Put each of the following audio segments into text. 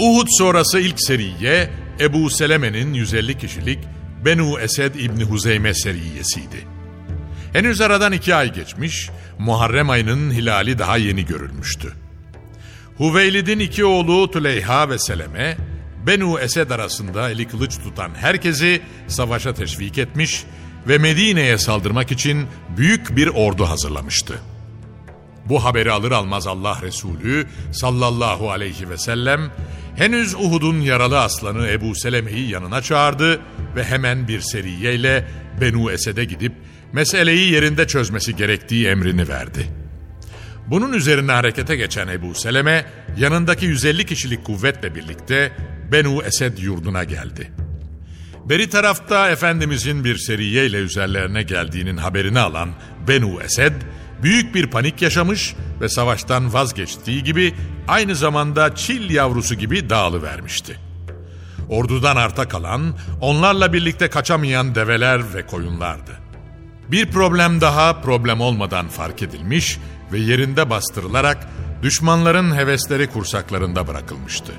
Uhud sonrası ilk seriye Ebu Seleme'nin 150 kişilik Benu Esed İbni Huzeyme seriyesiydi. Henüz aradan iki ay geçmiş, Muharrem ayının hilali daha yeni görülmüştü. Huveylid'in iki oğlu Tüleyha ve Seleme, Benu Esed arasında eli kılıç tutan herkesi savaşa teşvik etmiş ve Medine'ye saldırmak için büyük bir ordu hazırlamıştı. Bu haberi alır almaz Allah Resulü sallallahu aleyhi ve sellem henüz Uhud'un yaralı aslanı Ebu Seleme'yi yanına çağırdı ve hemen bir seriyeyle Benu Esed'e gidip meseleyi yerinde çözmesi gerektiği emrini verdi. Bunun üzerine harekete geçen Ebu Seleme yanındaki 150 kişilik kuvvetle birlikte Benu Esed yurduna geldi. Beri tarafta Efendimizin bir seriyeyle üzerlerine geldiğinin haberini alan Benu Esed büyük bir panik yaşamış ve savaştan vazgeçtiği gibi aynı zamanda çil yavrusu gibi dağılıvermişti. Ordudan arta kalan, onlarla birlikte kaçamayan develer ve koyunlardı. Bir problem daha problem olmadan fark edilmiş ve yerinde bastırılarak düşmanların hevesleri kursaklarında bırakılmıştı.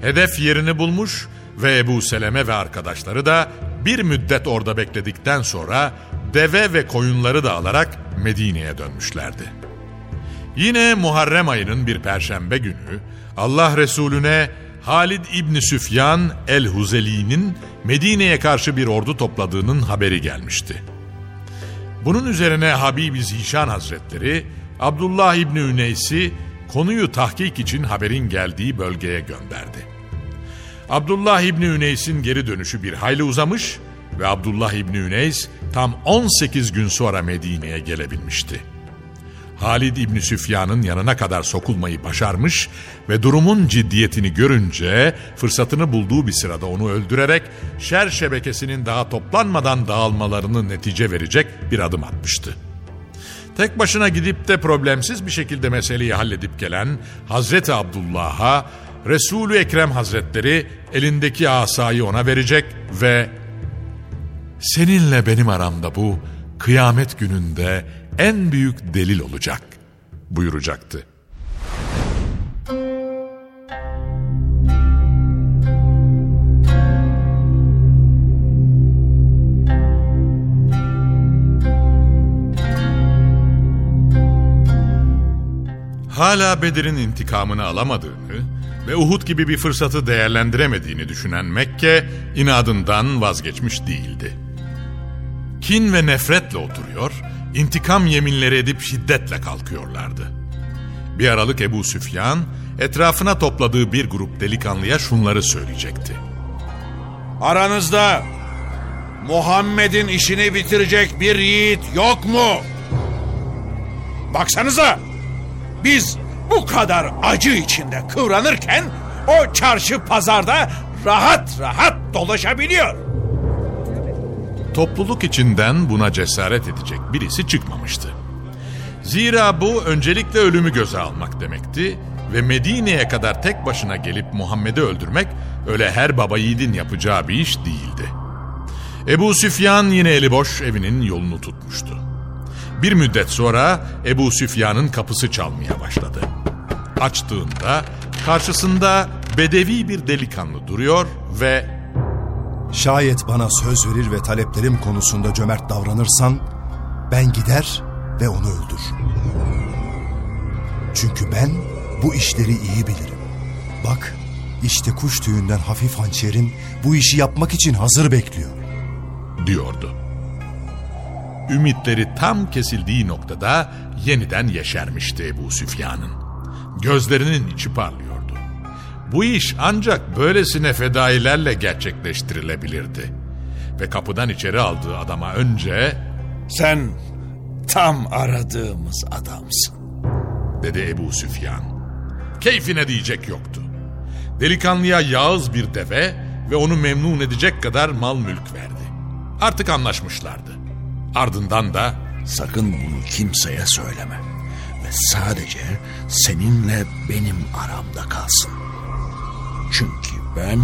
Hedef yerini bulmuş ve Ebu Seleme ve arkadaşları da bir müddet orada bekledikten sonra deve ve koyunları da alarak Medine'ye dönmüşlerdi. Yine Muharrem ayının bir perşembe günü Allah Resulüne Halid İbni Süfyan el-Huzeli'nin Medine'ye karşı bir ordu topladığının haberi gelmişti. Bunun üzerine Habibi Zişan Hazretleri Abdullah İbni Üneys'i konuyu tahkik için haberin geldiği bölgeye gönderdi. Abdullah İbni Üneys'in geri dönüşü bir hayli uzamış ve Abdullah İbni Üneys tam 18 gün sonra Medine'ye gelebilmişti. Halid İbni Süfyan'ın yanına kadar sokulmayı başarmış ve durumun ciddiyetini görünce fırsatını bulduğu bir sırada onu öldürerek şer şebekesinin daha toplanmadan dağılmalarını netice verecek bir adım atmıştı. Tek başına gidip de problemsiz bir şekilde meseleyi halledip gelen Hazreti Abdullah'a Resulü Ekrem Hazretleri elindeki asayı ona verecek ve seninle benim aramda bu kıyamet gününde en büyük delil olacak buyuracaktı. Hala Bedir'in intikamını alamadığını ve Uhud gibi bir fırsatı değerlendiremediğini düşünen Mekke inadından vazgeçmiş değildi. Kin ve nefretle oturuyor, intikam yeminleri edip şiddetle kalkıyorlardı. Bir aralık Ebu Süfyan etrafına topladığı bir grup delikanlıya şunları söyleyecekti. Aranızda Muhammed'in işini bitirecek bir yiğit yok mu? Baksanıza biz bu kadar acı içinde kıvranırken o çarşı pazarda rahat rahat dolaşabiliyor. Topluluk içinden buna cesaret edecek birisi çıkmamıştı. Zira bu öncelikle ölümü göze almak demekti ve Medine'ye kadar tek başına gelip Muhammed'i öldürmek öyle her baba yiğidin yapacağı bir iş değildi. Ebu Süfyan yine eli boş evinin yolunu tutmuştu. Bir müddet sonra Ebu Süfyan'ın kapısı çalmaya başladı. Açtığında karşısında bedevi bir delikanlı duruyor ve Şayet bana söz verir ve taleplerim konusunda cömert davranırsan ben gider ve onu öldürürüm. Çünkü ben bu işleri iyi bilirim. Bak işte kuş tüyünden hafif hançerim bu işi yapmak için hazır bekliyor. diyordu. Ümitleri tam kesildiği noktada yeniden yeşermişti Ebu Süfyan'ın. Gözlerinin içi parlıyordu. Bu iş ancak böylesine fedailerle gerçekleştirilebilirdi. Ve kapıdan içeri aldığı adama önce Sen tam aradığımız adamsın. dedi Ebu Süfyan. Keyfine diyecek yoktu. Delikanlıya yağız bir deve ve onu memnun edecek kadar mal mülk verdi. Artık anlaşmışlardı. Ardından da Sakın bunu kimseye söyleme. Ve sadece seninle benim aramda kalsın. Çünkü ben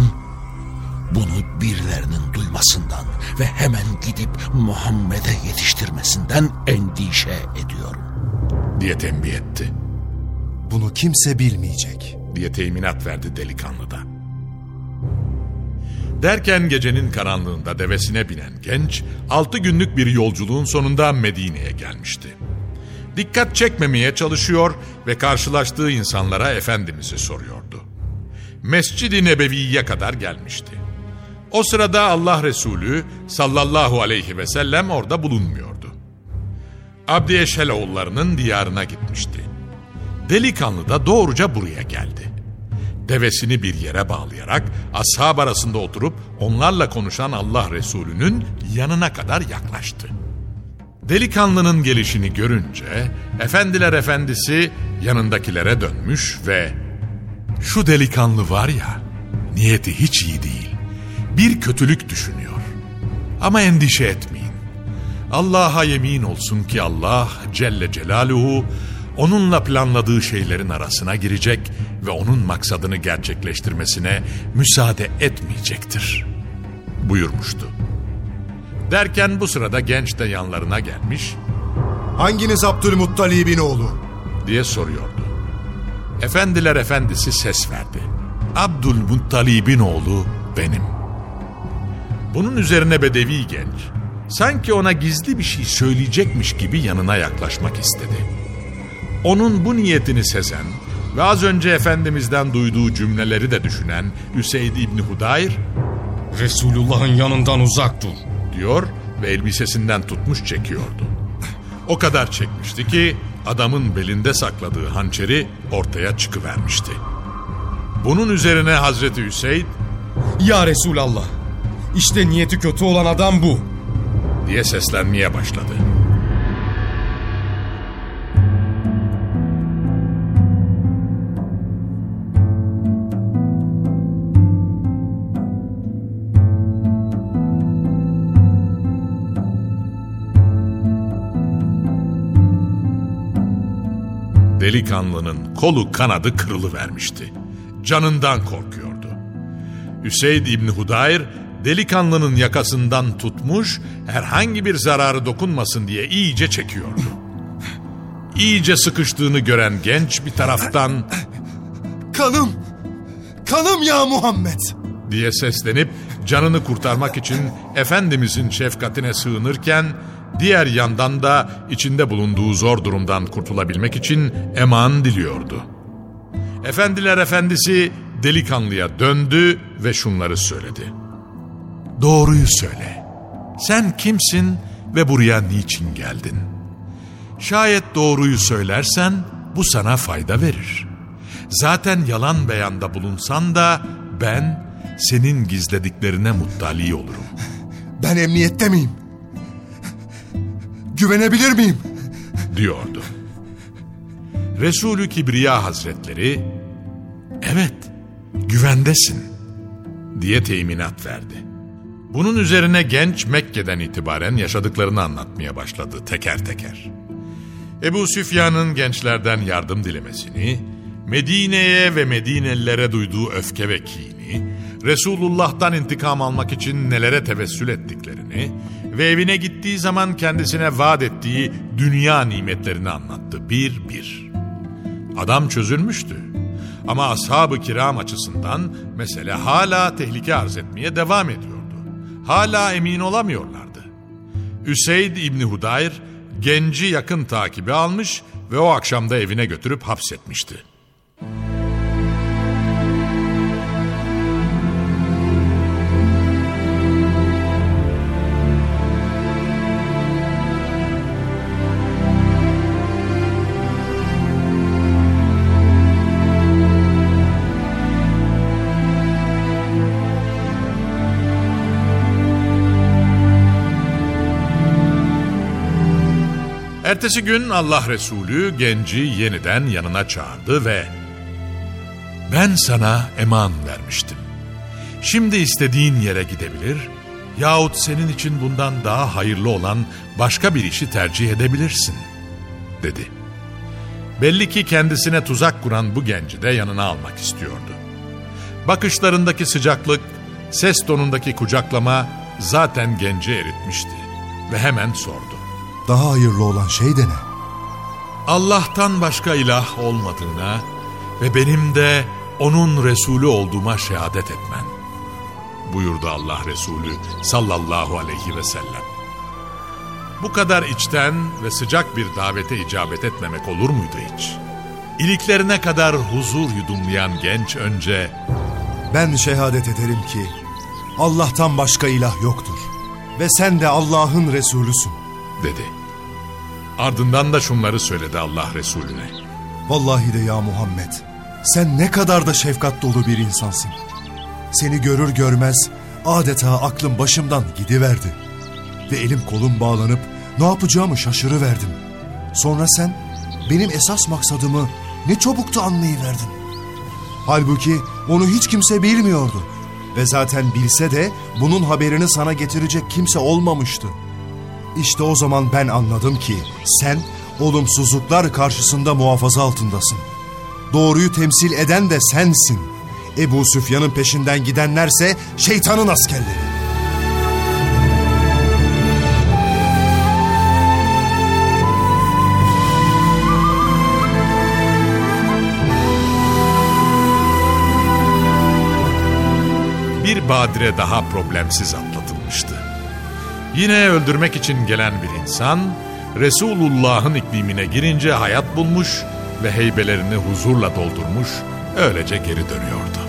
bunu birilerinin duymasından ve hemen gidip Muhammed'e yetiştirmesinden endişe ediyorum. diye tembih etti. Bunu kimse bilmeyecek. diye teminat verdi delikanlı da. Derken gecenin karanlığında devesine binen genç, altı günlük bir yolculuğun sonunda Medine'ye gelmişti. Dikkat çekmemeye çalışıyor ve karşılaştığı insanlara Efendimiz'i soruyordu. Mescid-i Nebevi'ye kadar gelmişti. O sırada Allah Resulü sallallahu aleyhi ve sellem orada bulunmuyordu. Abdi Eşheloğullarının diyarına gitmişti. Delikanlı da doğruca buraya geldi. Devesini bir yere bağlayarak ashab arasında oturup onlarla konuşan Allah Resulü'nün yanına kadar yaklaştı. Delikanlının gelişini görünce efendiler efendisi yanındakilere dönmüş ve şu delikanlı var ya niyeti hiç iyi değil. Bir kötülük düşünüyor. Ama endişe etmeyin. Allah'a yemin olsun ki Allah Celle Celaluhu onunla planladığı şeylerin arasına girecek ve onun maksadını gerçekleştirmesine müsaade etmeyecektir. Buyurmuştu. Derken bu sırada genç de yanlarına gelmiş Hanginiz Abdülmuttalib'in oğlu? diye soruyordu. Efendiler efendisi ses verdi. Abdülmuttalib'in oğlu benim. Bunun üzerine bedevi genç sanki ona gizli bir şey söyleyecekmiş gibi yanına yaklaşmak istedi. Onun bu niyetini sezen ve az önce Efendimiz'den duyduğu cümleleri de düşünen Üseyd İbni Hudayr Resulullah'ın yanından uzak dur. diyor ve elbisesinden tutmuş çekiyordu. O kadar çekmişti ki adamın belinde sakladığı hançeri ortaya çıkıvermişti. Bunun üzerine Hazreti Hüseyin Ya Resulallah. İşte niyeti kötü olan adam bu. diye seslenmeye başladı. Delikanlının kolu kanadı kırılıvermişti. Canından korkuyordu. Üseyd İbni Hudayr delikanlının yakasından tutmuş herhangi bir zararı dokunmasın diye iyice çekiyordu. İyice sıkıştığını gören genç bir taraftan Kanım! Kanım ya Muhammed! diye seslenip canını kurtarmak için Efendimizin şefkatine sığınırken diğer yandan da içinde bulunduğu zor durumdan kurtulabilmek için eman diliyordu. Efendiler efendisi delikanlıya döndü ve şunları söyledi. Doğruyu söyle. Sen kimsin ve buraya niçin geldin? Şayet doğruyu söylersen bu sana fayda verir. Zaten yalan beyanda bulunsan da ben senin gizlediklerine muttali olurum. Ben emniyette miyim? Güvenebilir miyim? diyordu. Resulü Kibriya Hazretleri evet güvendesin diye teminat verdi. Bunun üzerine genç Mekke'den itibaren yaşadıklarını anlatmaya başladı teker teker. Ebu Süfyan'ın gençlerden yardım dilemesini, Medine'ye ve Medinelilere duyduğu öfke ve kini, Resulullah'tan intikam almak için nelere tevessül ettiklerini ve evine gittiği zaman kendisine vaat ettiği dünya nimetlerini anlattı bir bir. Adam çözülmüştü. Ama ashab-ı kiram açısından mesele hala tehlike arz etmeye devam ediyordu. Hala emin olamıyorlardı. Üseyd İbni Hudayr genci yakın takibi almış ve o akşamda evine götürüp hapsetmişti. Ertesi gün Allah Resulü genci yeniden yanına çağırdı ve ben sana eman vermiştim. Şimdi istediğin yere gidebilir yahut senin için bundan daha hayırlı olan başka bir işi tercih edebilirsin dedi. Belli ki kendisine tuzak kuran bu genci de yanına almak istiyordu. Bakışlarındaki sıcaklık, ses tonundaki kucaklama zaten genci eritmişti ve hemen sordu. Daha hayırlı olan şey de ne? Allah'tan başka ilah olmadığına ve benim de onun Resulü olduğuma şehadet etmen. Buyurdu Allah Resulü sallallahu aleyhi ve sellem. Bu kadar içten ve sıcak bir davete icabet etmemek olur muydu hiç? İliklerine kadar huzur yudumlayan genç önce Ben şehadet ederim ki Allah'tan başka ilah yoktur. Ve sen de Allah'ın Resulüsün. dedi. Ardından da şunları söyledi Allah Resulüne. Vallahi de ya Muhammed, sen ne kadar da şefkat dolu bir insansın. Seni görür görmez adeta aklım başımdan gidiverdi. Ve elim kolum bağlanıp ne yapacağımı şaşırıverdim. Sonra sen benim esas maksadımı ne çabuk da anlayıverdin. Halbuki onu hiç kimse bilmiyordu. Ve zaten bilse de bunun haberini sana getirecek kimse olmamıştı. İşte o zaman ben anladım ki sen olumsuzluklar karşısında muhafaza altındasın. Doğruyu temsil eden de sensin. Ebu Süfyan'ın peşinden gidenlerse şeytanın askerleri. Bir badire daha problemsiz atlatılmıştı. Yine öldürmek için gelen bir insan, Resulullah'ın iklimine girince hayat bulmuş ve heybelerini huzurla doldurmuş, öylece geri dönüyordu.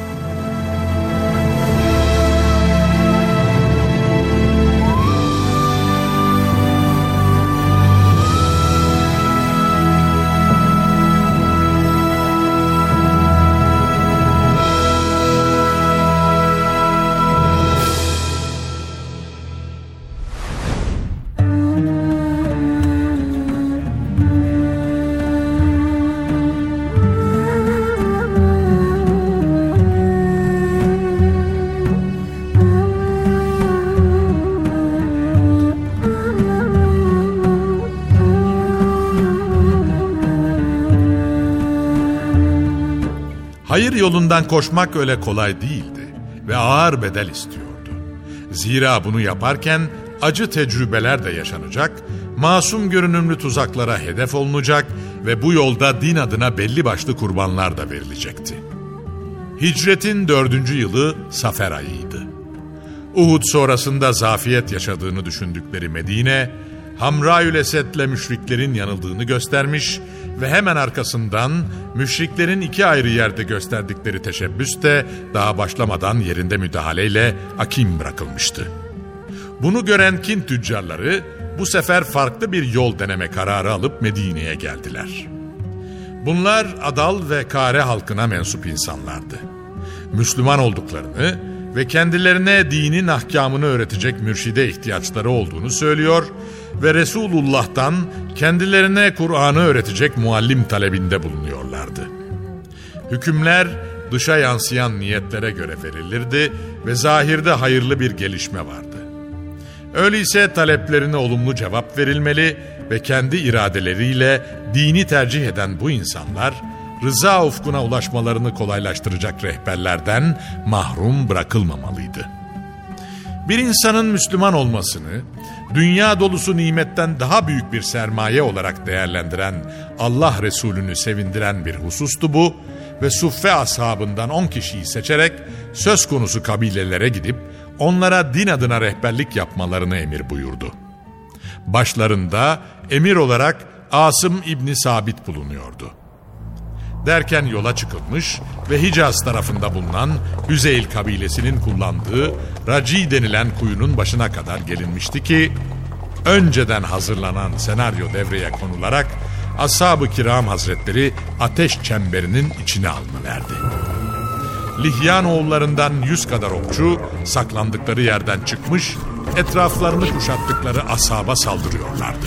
Yolundan koşmak öyle kolay değildi ve ağır bedel istiyordu. Zira bunu yaparken acı tecrübeler de yaşanacak, masum görünümlü tuzaklara hedef olunacak ve bu yolda din adına belli başlı kurbanlar da verilecekti. Hicretin dördüncü yılı Safer ayıydı. Uhud sonrasında zafiyet yaşadığını düşündükleri Medine, Hamraül Esed'le müşriklerin yanıldığını göstermiş ve hemen arkasından müşriklerin iki ayrı yerde gösterdikleri teşebbüs de daha başlamadan yerinde müdahaleyle akim bırakılmıştı. Bunu gören kin tüccarları bu sefer farklı bir yol deneme kararı alıp Medine'ye geldiler. Bunlar Adal ve Kare halkına mensup insanlardı. Müslüman olduklarını ve kendilerine dinin ahkamını öğretecek mürşide ihtiyaçları olduğunu söylüyor ve Resulullah'tan kendilerine Kur'an'ı öğretecek muallim talebinde bulunuyorlardı. Hükümler dışa yansıyan niyetlere göre verilirdi ve zahirde hayırlı bir gelişme vardı. Öyleyse taleplerine olumlu cevap verilmeli ve kendi iradeleriyle dini tercih eden bu insanlar rıza ufkuna ulaşmalarını kolaylaştıracak rehberlerden mahrum bırakılmamalıydı. Bir insanın Müslüman olmasını, dünya dolusu nimetten daha büyük bir sermaye olarak değerlendiren Allah Resulü'nü sevindiren bir husustu bu ve Suffe ashabından 10 kişiyi seçerek söz konusu kabilelere gidip onlara din adına rehberlik yapmalarını emir buyurdu. Başlarında emir olarak Asım İbni Sabit bulunuyordu. Derken yola çıkılmış ve Hicaz tarafında bulunan Hüzeyl kabilesinin kullandığı Raci denilen kuyunun başına kadar gelinmişti ki önceden hazırlanan senaryo devreye konularak Ashab-ı Kiram Hazretleri ateş çemberinin içine alınıverdi. Lihyan oğullarından yüz kadar okçu saklandıkları yerden çıkmış, etraflarını kuşattıkları asaba saldırıyorlardı.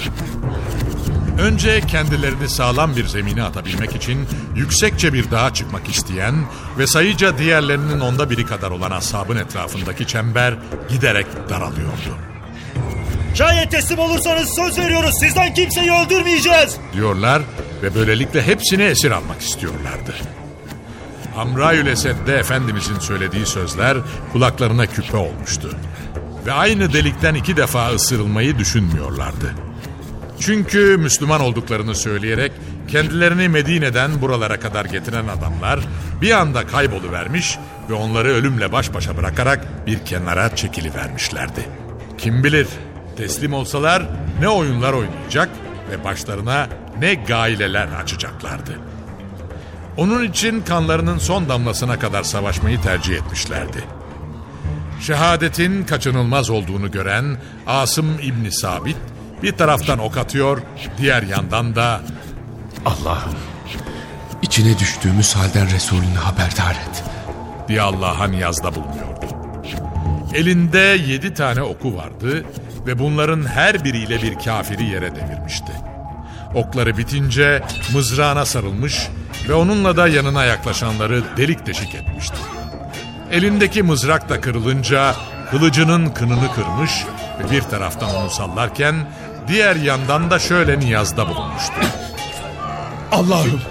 Önce kendilerini sağlam bir zemine atabilmek için yüksekçe bir dağa çıkmak isteyen ve sayıca diğerlerinin onda biri kadar olan ashabın etrafındaki çember giderek daralıyordu. Şayet teslim olursanız söz veriyoruz sizden kimseyi öldürmeyeceğiz. Diyorlar ve böylelikle hepsini esir almak istiyorlardı. Amrayül Esed'de Efendimizin söylediği sözler kulaklarına küpe olmuştu. Ve aynı delikten iki defa ısırılmayı düşünmüyorlardı. Çünkü Müslüman olduklarını söyleyerek kendilerini Medine'den buralara kadar getiren adamlar bir anda kayboluvermiş ve onları ölümle baş başa bırakarak bir kenara çekilivermişlerdi. Kim bilir teslim olsalar ne oyunlar oynayacak ve başlarına ne gaileler açacaklardı. Onun için kanlarının son damlasına kadar savaşmayı tercih etmişlerdi. Şehadetin kaçınılmaz olduğunu gören Asım İbni Sabit bir taraftan ok atıyor, diğer yandan da Allah'ım içine düştüğümüz halden Resulünü haberdar et. diye Allah'a niyazda bulunuyordu. Elinde yedi tane oku vardı ve bunların her biriyle bir kafiri yere devirmişti. Okları bitince mızrağına sarılmış ve onunla da yanına yaklaşanları delik deşik etmişti. Elindeki mızrak da kırılınca kılıcının kınını kırmış ve bir taraftan onu sallarken diğer yandan da şöyle niyazda bulunmuştu. Allah'ım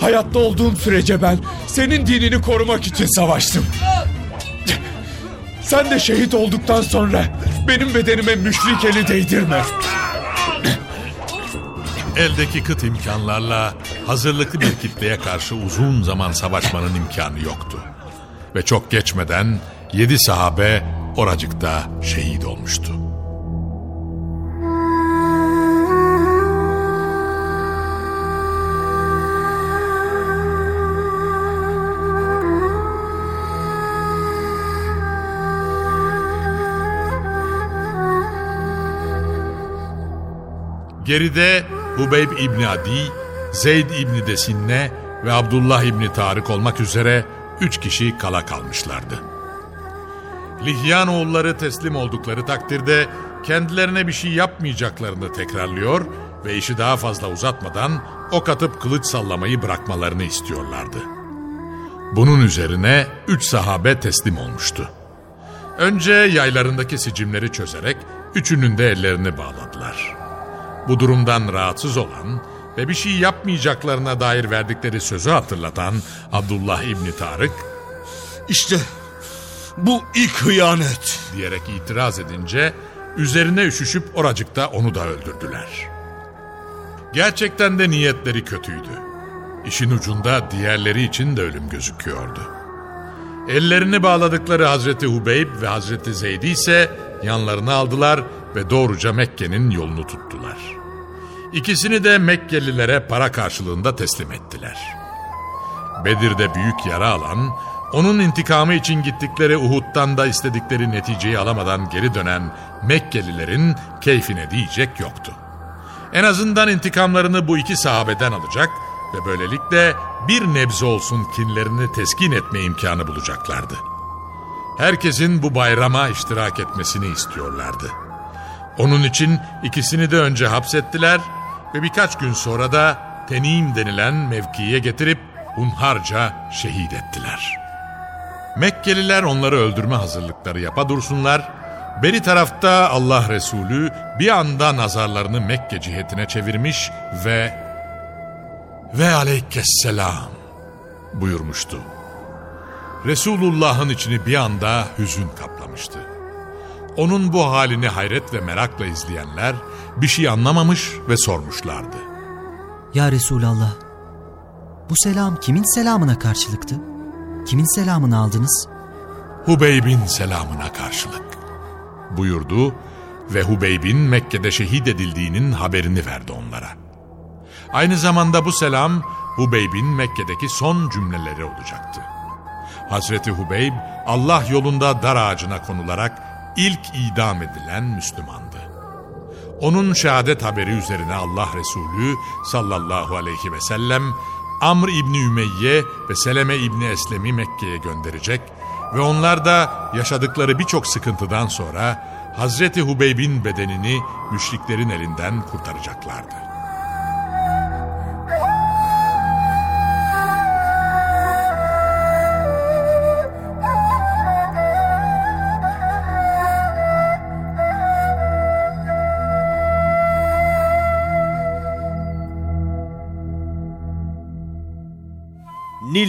hayatta olduğum sürece ben senin dinini korumak için savaştım. Sen de şehit olduktan sonra benim bedenime müşrik eli değdirme. Eldeki kıt imkanlarla hazırlıklı bir kitleye karşı uzun zaman savaşmanın imkanı yoktu. Ve çok geçmeden yedi sahabe oracıkta şehit olmuştu. Geride Hubeyb İbni Adi, Zeyd İbni Desinne ve Abdullah İbni Tarık olmak üzere üç kişi kala kalmışlardı. Lihyan oğulları teslim oldukları takdirde kendilerine bir şey yapmayacaklarını tekrarlıyor ve işi daha fazla uzatmadan ok atıp kılıç sallamayı bırakmalarını istiyorlardı. Bunun üzerine üç sahabe teslim olmuştu. Önce yaylarındaki sicimleri çözerek üçünün de ellerini bağladılar. Bu durumdan rahatsız olan ve bir şey yapmayacaklarına dair verdikleri sözü hatırlatan Abdullah İbni Tarık İşte bu ilk hıyanet. diyerek itiraz edince üzerine üşüşüp oracıkta onu da öldürdüler. Gerçekten de niyetleri kötüydü. İşin ucunda diğerleri için de ölüm gözüküyordu. Ellerini bağladıkları Hazreti Hubeyb ve Hazreti Zeyd'i ise yanlarına aldılar ve doğruca Mekke'nin yolunu tuttular. İkisini de Mekkelilere para karşılığında teslim ettiler. Bedir'de büyük yara alan, onun intikamı için gittikleri Uhud'dan da istedikleri neticeyi alamadan geri dönen Mekkelilerin keyfine diyecek yoktu. En azından intikamlarını bu iki sahabeden alacak ve böylelikle bir nebze olsun kinlerini teskin etme imkanı bulacaklardı. Herkesin bu bayrama iştirak etmesini istiyorlardı. Onun için ikisini de önce hapsettiler ve birkaç gün sonra da Tenim denilen mevkiye getirip hunharca şehit ettiler. Mekkeliler onları öldürme hazırlıkları yapa dursunlar, beri tarafta Allah Resulü bir anda nazarlarını Mekke cihetine çevirmiş ve ve aleykesselam buyurmuştu. Resulullah'ın içini bir anda hüzün kaplamıştı. Onun bu halini hayret ve merakla izleyenler bir şey anlamamış ve sormuşlardı. Ya Resulallah, bu selam kimin selamına karşılıktı? Kimin selamını aldınız? Hubeyb'in selamına karşılık buyurdu ve Hubeyb'in Mekke'de şehit edildiğinin haberini verdi onlara. Aynı zamanda bu selam Hubeyb'in Mekke'deki son cümleleri olacaktı. Hazreti Hubeyb Allah yolunda dar ağacına konularak ilk idam edilen Müslümandı. Onun şehadet haberi üzerine Allah Resulü sallallahu aleyhi ve sellem Amr İbni Ümeyye ve Seleme İbni Eslem'i Mekke'ye gönderecek ve onlar da yaşadıkları birçok sıkıntıdan sonra Hazreti Hubeyb'in bedenini müşriklerin elinden kurtaracaklardı.